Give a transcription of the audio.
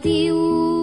丢。